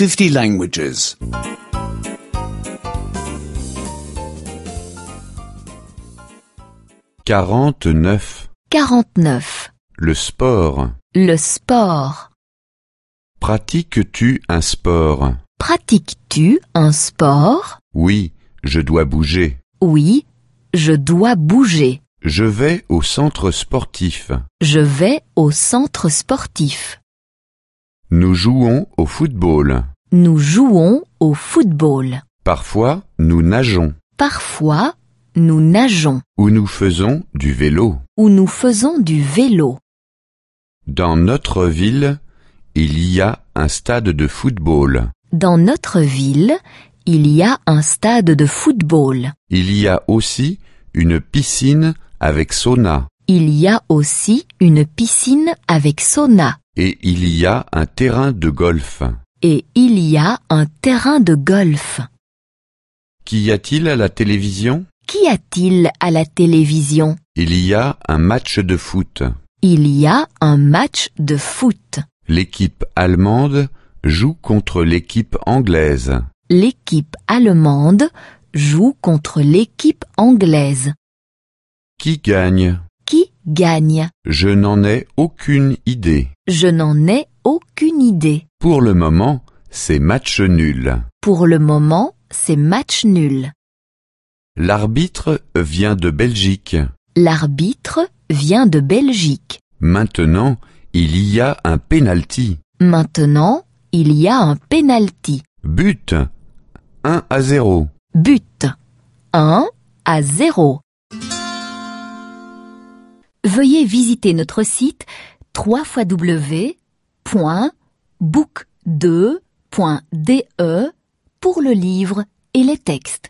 50 languages. 49. 49. Le sport. Le sport. Pratiques-tu un sport? Pratiques-tu un sport? Oui, je dois bouger. Oui, je dois bouger. Je vais au centre sportif. Je vais au centre sportif. Nous jouons au football. Nous jouons au football. Parfois, nous nageons Parfois, nous nageons ou nous faisons du vélo. ou nous faisons du vélo. Dans notre ville, il y a un stade de football. Dans notre ville, il y a un stade de football. Il y a aussi une piscine avec sauna Il y a aussi une piscine avec sauna. Et il y a un terrain de golf. Et il y a un terrain de golf. Qu'y a-t-il à la télévision? Qu'y a-t-il à la télévision? Il y a un match de foot. Il y a un match de foot. L'équipe allemande joue contre l'équipe anglaise. L'équipe allemande joue contre l'équipe anglaise. Qui gagne? Gagne Je n'en ai aucune idée. Je n'en ai aucune idée. Pour le moment, c'est match nul. Pour le moment, c'est match nul. L'arbitre vient de Belgique. L'arbitre vient de Belgique. Maintenant, il y a un penalty. Maintenant, il y a un penalty. But 1 à 0. But 1 à 0. Veuillez visiter notre site www.book2.de pour le livre et les textes.